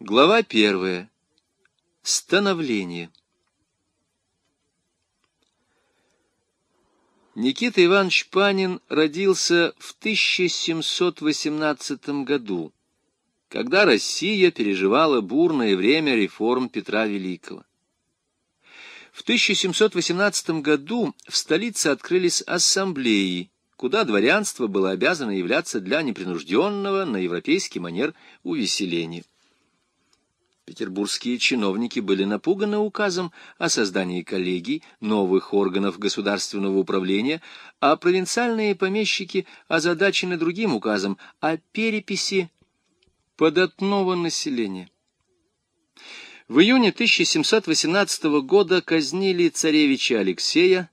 Глава первая. Становление. Никита Иванович Панин родился в 1718 году, когда Россия переживала бурное время реформ Петра Великого. В 1718 году в столице открылись ассамблеи, куда дворянство было обязано являться для непринужденного на европейский манер увеселения. Петербургские чиновники были напуганы указом о создании коллегий, новых органов государственного управления, а провинциальные помещики озадачены другим указом о переписи податного населения. В июне 1718 года казнили царевича Алексея,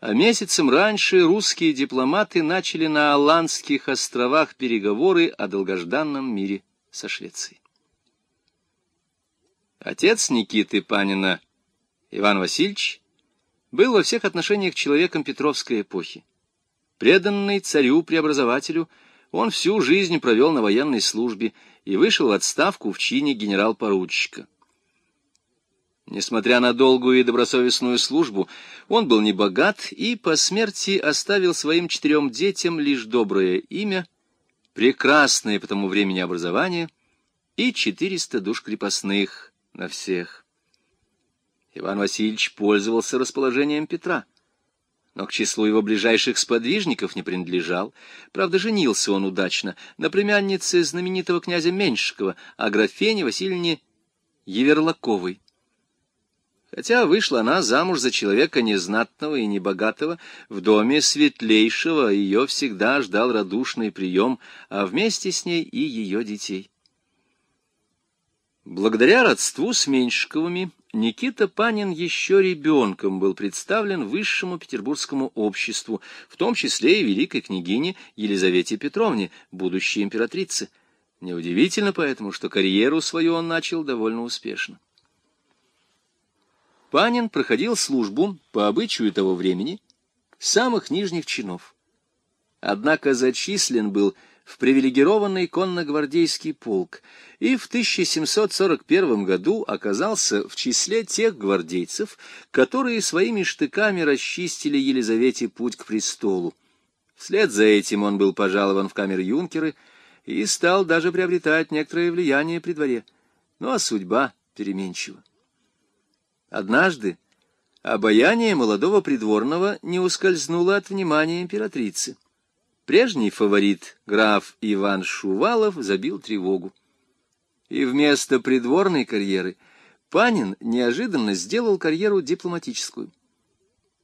а месяцем раньше русские дипломаты начали на Аландских островах переговоры о долгожданном мире со Швецией. Отец Никиты Панина, Иван Васильевич, был во всех отношениях человеком Петровской эпохи. Преданный царю-преобразователю, он всю жизнь провел на военной службе и вышел в отставку в чине генерал-поручика. Несмотря на долгую и добросовестную службу, он был не богат и по смерти оставил своим четырем детям лишь доброе имя, прекрасное по тому времени образование и четыреста душ крепостных, на всех. Иван Васильевич пользовался расположением Петра, но к числу его ближайших сподвижников не принадлежал. Правда, женился он удачно на племяннице знаменитого князя Меньшикова, а графине Васильевне Еверлаковой. Хотя вышла она замуж за человека незнатного и небогатого, в доме светлейшего ее всегда ждал радушный прием, а вместе с ней и ее детей. Благодаря родству с Меньшиковыми Никита Панин еще ребенком был представлен высшему петербургскому обществу, в том числе и великой княгине Елизавете Петровне, будущей императрице. Неудивительно поэтому, что карьеру свою он начал довольно успешно. Панин проходил службу по обычаю того времени самых нижних чинов. Однако зачислен был в привилегированный конногвардейский полк и в 1741 году оказался в числе тех гвардейцев, которые своими штыками расчистили Елизавете путь к престолу. Вслед за этим он был пожалован в камер юнкеры и стал даже приобретать некоторое влияние при дворе. Ну а судьба переменчива. Однажды обаяние молодого придворного не ускользнуло от внимания императрицы. Прежний фаворит, граф Иван Шувалов, забил тревогу. И вместо придворной карьеры Панин неожиданно сделал карьеру дипломатическую.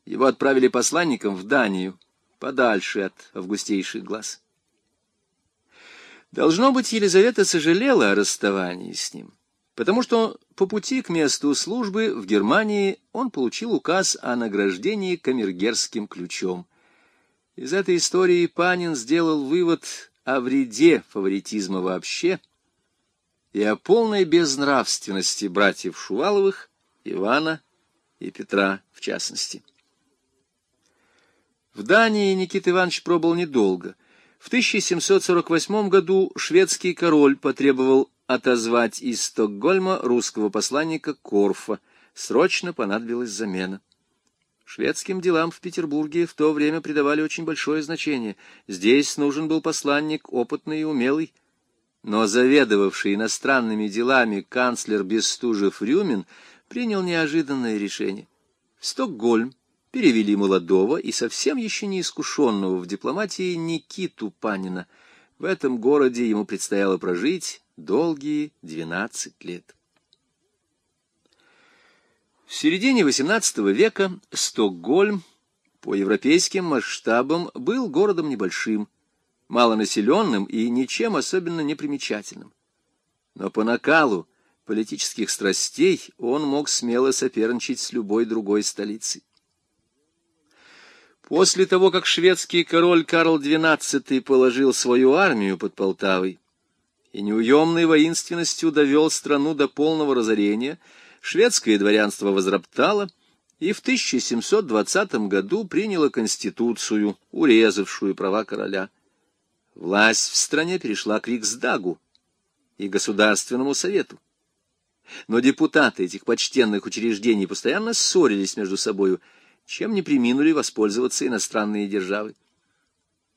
Его отправили посланником в Данию, подальше от августейших глаз. Должно быть, Елизавета сожалела о расставании с ним, потому что по пути к месту службы в Германии он получил указ о награждении камергерским ключом — из этой истории Панин сделал вывод о вреде фаворитизма вообще и о полной безнравственности братьев Шуваловых, Ивана и Петра в частности. В Дании Никита Иванович пробыл недолго. В 1748 году шведский король потребовал отозвать из Стокгольма русского посланника Корфа. Срочно понадобилась замена. Шведским делам в Петербурге в то время придавали очень большое значение. Здесь нужен был посланник опытный и умелый. Но заведовавший иностранными делами канцлер Бестужев-Рюмин принял неожиданное решение. В Стокгольм перевели молодого и совсем еще не искушенного в дипломатии Никиту Панина. В этом городе ему предстояло прожить долгие двенадцать лет. В середине XVIII века Стокгольм по европейским масштабам был городом небольшим, малонаселенным и ничем особенно непримечательным. Но по накалу политических страстей он мог смело соперничать с любой другой столицей. После того, как шведский король Карл XII положил свою армию под Полтавой и неуемной воинственностью довел страну до полного разорения – шведское дворянство возроптало и в 1720 году приняло конституцию, урезавшую права короля. Власть в стране перешла к Риксдагу, и Государственному Совету. Но депутаты этих почтенных учреждений постоянно ссорились между собою, чем не приминули воспользоваться иностранные державы.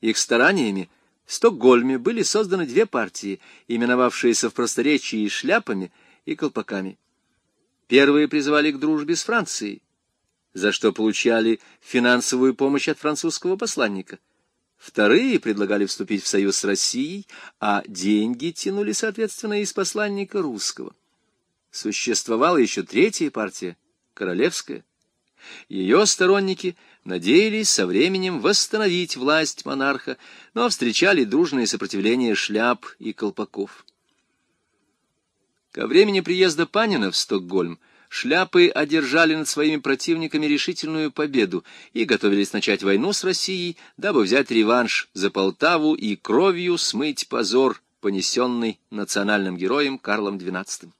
Их стараниями в Стокгольме были созданы две партии, именовавшиеся в просторечии шляпами и колпаками. Первые призывали к дружбе с Францией, за что получали финансовую помощь от французского посланника. Вторые предлагали вступить в союз с Россией, а деньги тянули, соответственно, из посланника русского. Существовала еще третья партия, королевская. Ее сторонники надеялись со временем восстановить власть монарха, но встречали дружное сопротивление шляп и колпаков. Ко времени приезда Панина в Стокгольм шляпы одержали над своими противниками решительную победу и готовились начать войну с Россией, дабы взять реванш за Полтаву и кровью смыть позор, понесенный национальным героем Карлом XII.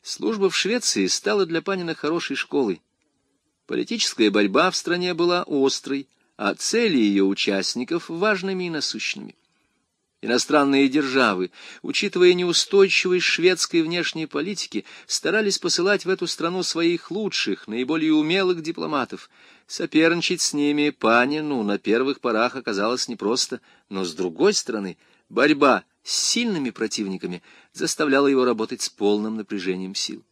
Служба в Швеции стала для Панина хорошей школой. Политическая борьба в стране была острой, а цели ее участников важными и насущными. Иностранные державы, учитывая неустойчивость шведской внешней политики, старались посылать в эту страну своих лучших, наиболее умелых дипломатов. Соперничать с ними Панину на первых порах оказалось непросто, но, с другой стороны, борьба с сильными противниками заставляла его работать с полным напряжением сил.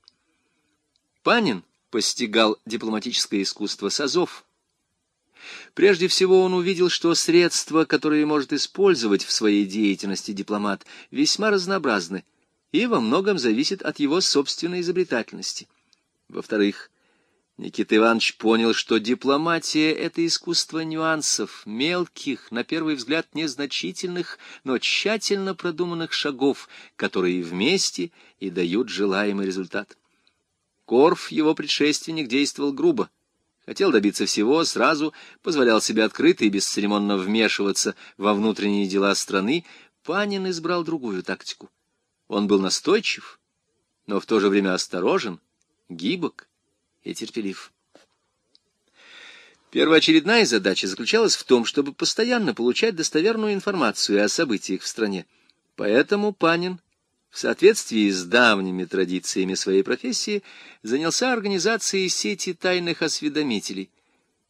Панин постигал дипломатическое искусство с азов, Прежде всего он увидел, что средства, которые может использовать в своей деятельности дипломат, весьма разнообразны и во многом зависят от его собственной изобретательности. Во-вторых, Никита Иванович понял, что дипломатия — это искусство нюансов, мелких, на первый взгляд незначительных, но тщательно продуманных шагов, которые вместе и дают желаемый результат. Корф, его предшественник, действовал грубо, хотел добиться всего, сразу позволял себе открыто и бесцеремонно вмешиваться во внутренние дела страны, Панин избрал другую тактику. Он был настойчив, но в то же время осторожен, гибок и терпелив. Первоочередная задача заключалась в том, чтобы постоянно получать достоверную информацию о событиях в стране. Поэтому Панин в соответствии с давними традициями своей профессии, занялся организацией сети тайных осведомителей.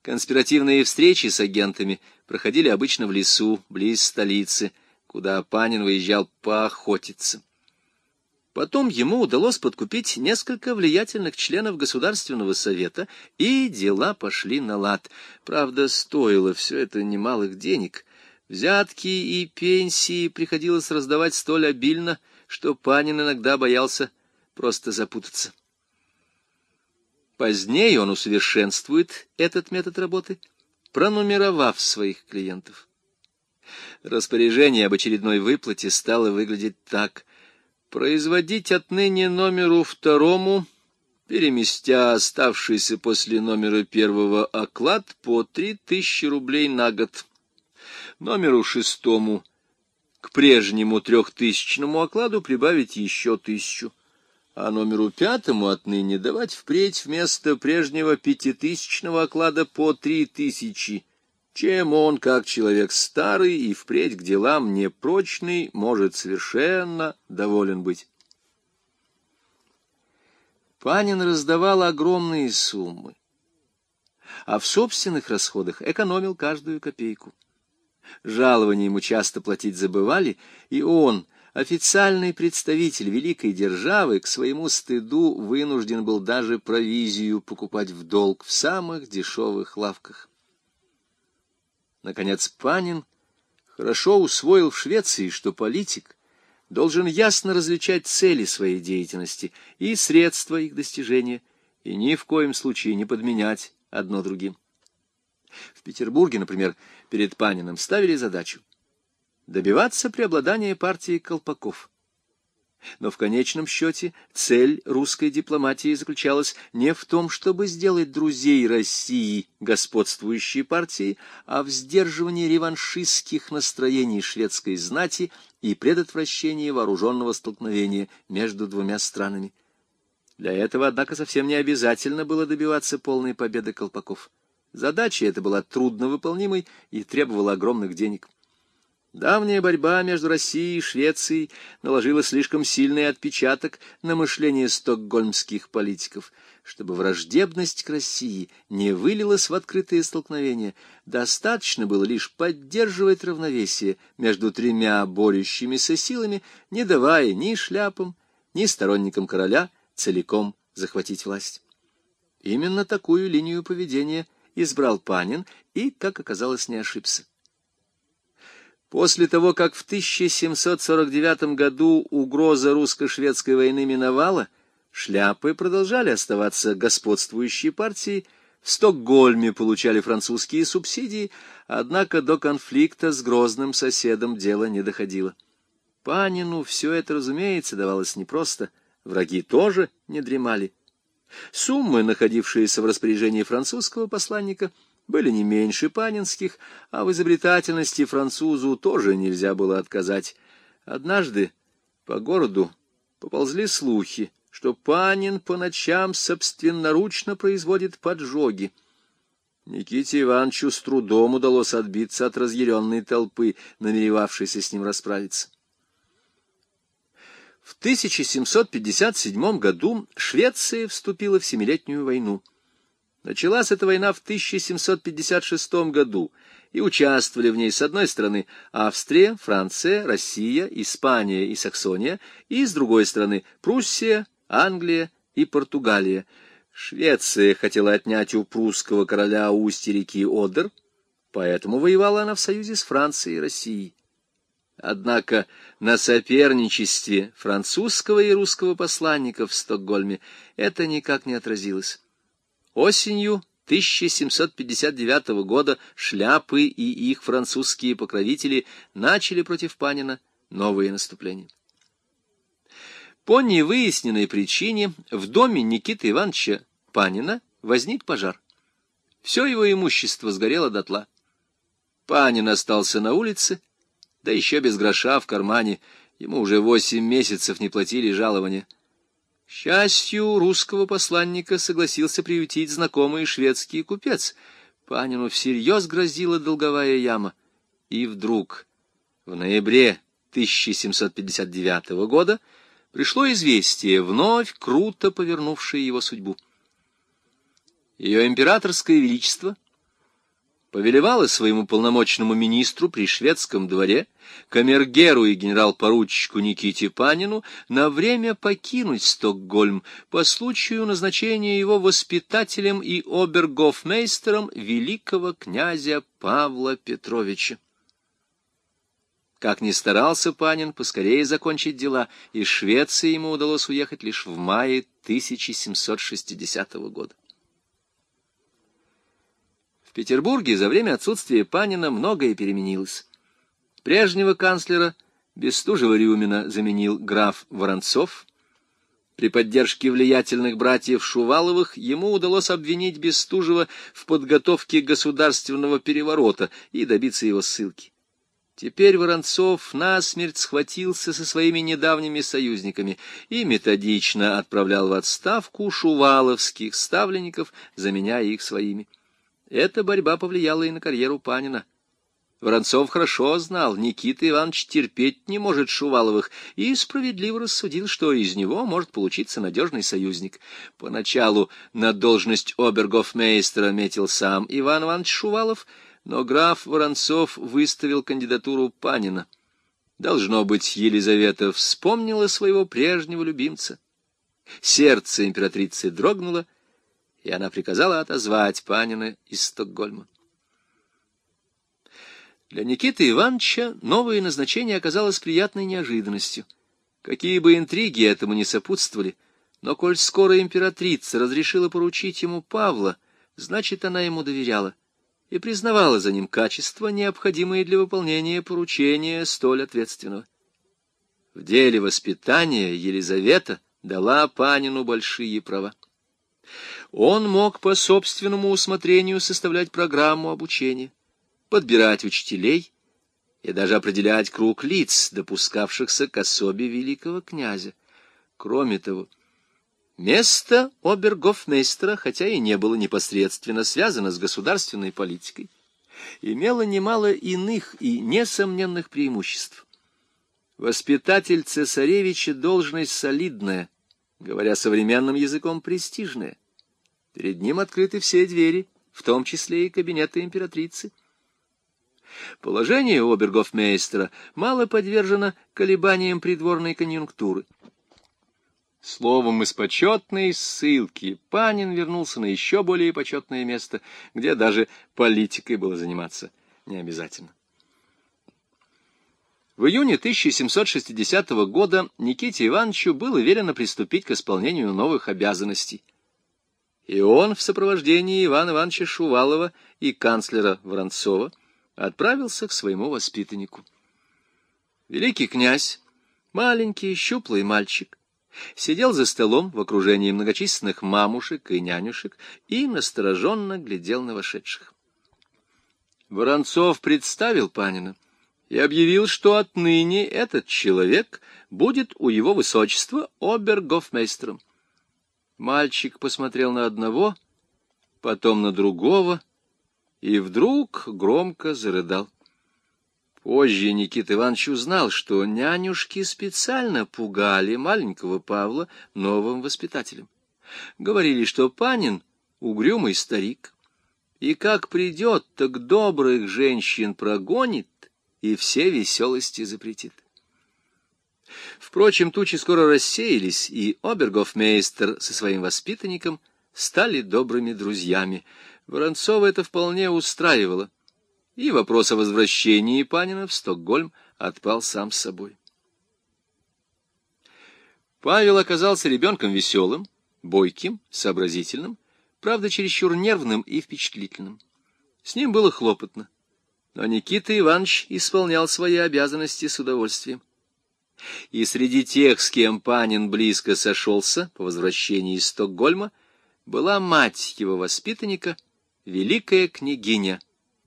Конспиративные встречи с агентами проходили обычно в лесу, близ столицы, куда Панин выезжал поохотиться. Потом ему удалось подкупить несколько влиятельных членов Государственного совета, и дела пошли на лад. Правда, стоило все это немалых денег. Взятки и пенсии приходилось раздавать столь обильно, что Панин иногда боялся просто запутаться. Позднее он усовершенствует этот метод работы, пронумеровав своих клиентов. Распоряжение об очередной выплате стало выглядеть так. Производить отныне номеру второму, переместя оставшийся после номера первого оклад по три тысячи рублей на год. Номеру шестому к прежнему трехтысячному окладу прибавить еще тысячу, а номеру пятому отныне давать впредь вместо прежнего пятитысячного оклада по три тысячи, чем он, как человек старый и впредь к делам непрочный, может совершенно доволен быть. Панин раздавал огромные суммы, а в собственных расходах экономил каждую копейку. Жалования ему часто платить забывали, и он, официальный представитель великой державы, к своему стыду вынужден был даже провизию покупать в долг в самых дешевых лавках. Наконец Панин хорошо усвоил в Швеции, что политик должен ясно различать цели своей деятельности и средства их достижения, и ни в коем случае не подменять одно другим. В Петербурге, например, перед Паниным ставили задачу добиваться преобладания партии колпаков. Но в конечном счете цель русской дипломатии заключалась не в том, чтобы сделать друзей России господствующей партией, а в сдерживании реваншистских настроений шведской знати и предотвращении вооруженного столкновения между двумя странами. Для этого, однако, совсем не обязательно было добиваться полной победы колпаков. Задача эта была трудновыполнимой и требовала огромных денег. Давняя борьба между Россией и Швецией наложила слишком сильный отпечаток на мышление стокгольмских политиков. Чтобы враждебность к России не вылилась в открытые столкновения, достаточно было лишь поддерживать равновесие между тремя борющимися силами, не давая ни шляпам, ни сторонникам короля целиком захватить власть. Именно такую линию поведения избрал Панин и, как оказалось, не ошибся. После того, как в 1749 году угроза русско-шведской войны миновала, шляпы продолжали оставаться господствующей партией, в Стокгольме получали французские субсидии, однако до конфликта с грозным соседом дело не доходило. Панину все это, разумеется, давалось непросто, враги тоже не дремали. Суммы, находившиеся в распоряжении французского посланника, были не меньше панинских, а в изобретательности французу тоже нельзя было отказать. Однажды по городу поползли слухи, что Панин по ночам собственноручно производит поджоги. Никите Ивановичу с трудом удалось отбиться от разъяренной толпы, намеревавшейся с ним расправиться. В 1757 году Швеция вступила в Семилетнюю войну. Началась эта война в 1756 году, и участвовали в ней с одной стороны Австрия, Франция, Россия, Испания и Саксония, и с другой стороны Пруссия, Англия и Португалия. Швеция хотела отнять у прусского короля устье реки Одер, поэтому воевала она в союзе с Францией и Россией. Однако на соперничестве французского и русского посланников в Стокгольме это никак не отразилось. Осенью 1759 года шляпы и их французские покровители начали против Панина новые наступления. По невыясненной причине в доме Никиты Ивановича Панина возник пожар. Все его имущество сгорело дотла. Панин остался на улице, да еще без гроша в кармане, ему уже восемь месяцев не платили жалования. К счастью, русского посланника согласился приютить знакомый шведский купец. Панину всерьез грозила долговая яма. И вдруг, в ноябре 1759 года, пришло известие, вновь круто повернувшее его судьбу. Ее императорское величество — повелевала своему полномочному министру при шведском дворе, камергеру и генерал-поручику Никите Панину, на время покинуть Стокгольм по случаю назначения его воспитателем и обергофмейстером великого князя Павла Петровича. Как ни старался Панин поскорее закончить дела, из Швеции ему удалось уехать лишь в мае 1760 года. Петербурге за время отсутствия Панина многое переменилось. Прежнего канцлера Бестужева-Рюмина заменил граф Воронцов. При поддержке влиятельных братьев Шуваловых ему удалось обвинить Бестужева в подготовке государственного переворота и добиться его ссылки. Теперь Воронцов насмерть схватился со своими недавними союзниками и методично отправлял в отставку шуваловских ставленников, заменяя их своими. Эта борьба повлияла и на карьеру Панина. Воронцов хорошо знал, Никита Иванович терпеть не может Шуваловых, и справедливо рассудил, что из него может получиться надежный союзник. Поначалу на должность обергофмейстера метил сам Иван Иванович Шувалов, но граф Воронцов выставил кандидатуру Панина. Должно быть, Елизавета вспомнила своего прежнего любимца. Сердце императрицы дрогнуло, и она приказала отозвать Панина из Стокгольма. Для Никиты Ивановича новое назначение оказалось приятной неожиданностью. Какие бы интриги этому не сопутствовали, но коль скоро императрица разрешила поручить ему Павла, значит, она ему доверяла и признавала за ним качества, необходимые для выполнения поручения столь ответственного. В деле воспитания Елизавета дала Панину большие права. Он мог по собственному усмотрению составлять программу обучения, подбирать учителей и даже определять круг лиц, допускавшихся к особе великого князя. Кроме того, место обергофмейстера, хотя и не было непосредственно связано с государственной политикой, имела немало иных и несомненных преимуществ. Воспитатель цесаревича должность солидная, говоря современным языком, престижная. Перед ним открыты все двери, в том числе и кабинеты императрицы. Положение обергофмейстера мало подвержено колебаниям придворной конъюнктуры. Словом, из почетной ссылки Панин вернулся на еще более почетное место, где даже политикой было заниматься не обязательно. В июне 1760 года Никите Ивановичу было велено приступить к исполнению новых обязанностей. И он в сопровождении Ивана Ивановича Шувалова и канцлера Воронцова отправился к своему воспитаннику. Великий князь, маленький щуплый мальчик, сидел за столом в окружении многочисленных мамушек и нянюшек и настороженно глядел на вошедших. Воронцов представил Панина — и объявил, что отныне этот человек будет у его высочества обергофмейстером. Мальчик посмотрел на одного, потом на другого, и вдруг громко зарыдал. Позже Никита Иванович узнал, что нянюшки специально пугали маленького Павла новым воспитателем. Говорили, что Панин — угрюмый старик, и как придет, так добрых женщин прогонит, и все веселости запретит. Впрочем, тучи скоро рассеялись, и обергофмейстер со своим воспитанником стали добрыми друзьями. Воронцова это вполне устраивало, и вопрос о возвращении Панина в Стокгольм отпал сам собой. Павел оказался ребенком веселым, бойким, сообразительным, правда, чересчур нервным и впечатлительным. С ним было хлопотно но Никита Иванович исполнял свои обязанности с удовольствием. И среди тех, с кем Панин близко сошелся по возвращении из Стокгольма, была мать его воспитанника, великая княгиня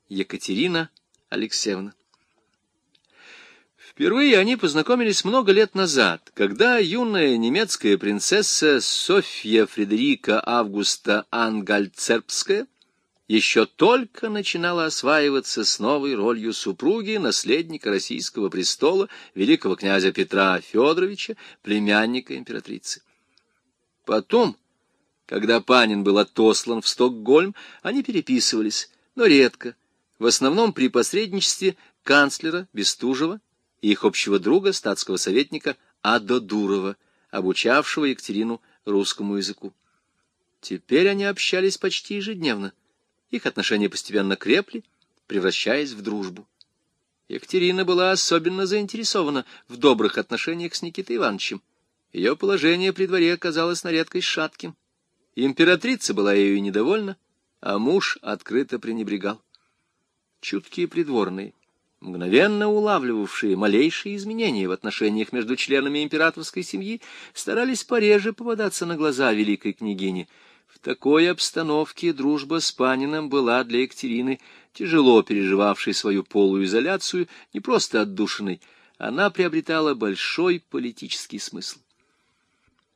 Екатерина Алексеевна. Впервые они познакомились много лет назад, когда юная немецкая принцесса Софья Фредерика Августа Ангальцербская еще только начинала осваиваться с новой ролью супруги наследника российского престола великого князя Петра Федоровича, племянника императрицы. Потом, когда Панин был отослан в Стокгольм, они переписывались, но редко, в основном при посредничестве канцлера Бестужева и их общего друга, статского советника Адо Дурова, обучавшего Екатерину русскому языку. Теперь они общались почти ежедневно. Их отношения постепенно крепли, превращаясь в дружбу. Екатерина была особенно заинтересована в добрых отношениях с Никитой Ивановичем. Ее положение при дворе оказалось на редкость шатким. Императрица была ею недовольна, а муж открыто пренебрегал. Чуткие придворные, мгновенно улавливавшие малейшие изменения в отношениях между членами императорской семьи, старались пореже попадаться на глаза великой в такой обстановке дружба с Паниным была для Екатерины, тяжело переживавшей свою полуизоляцию, не просто отдушиной, она приобретала большой политический смысл.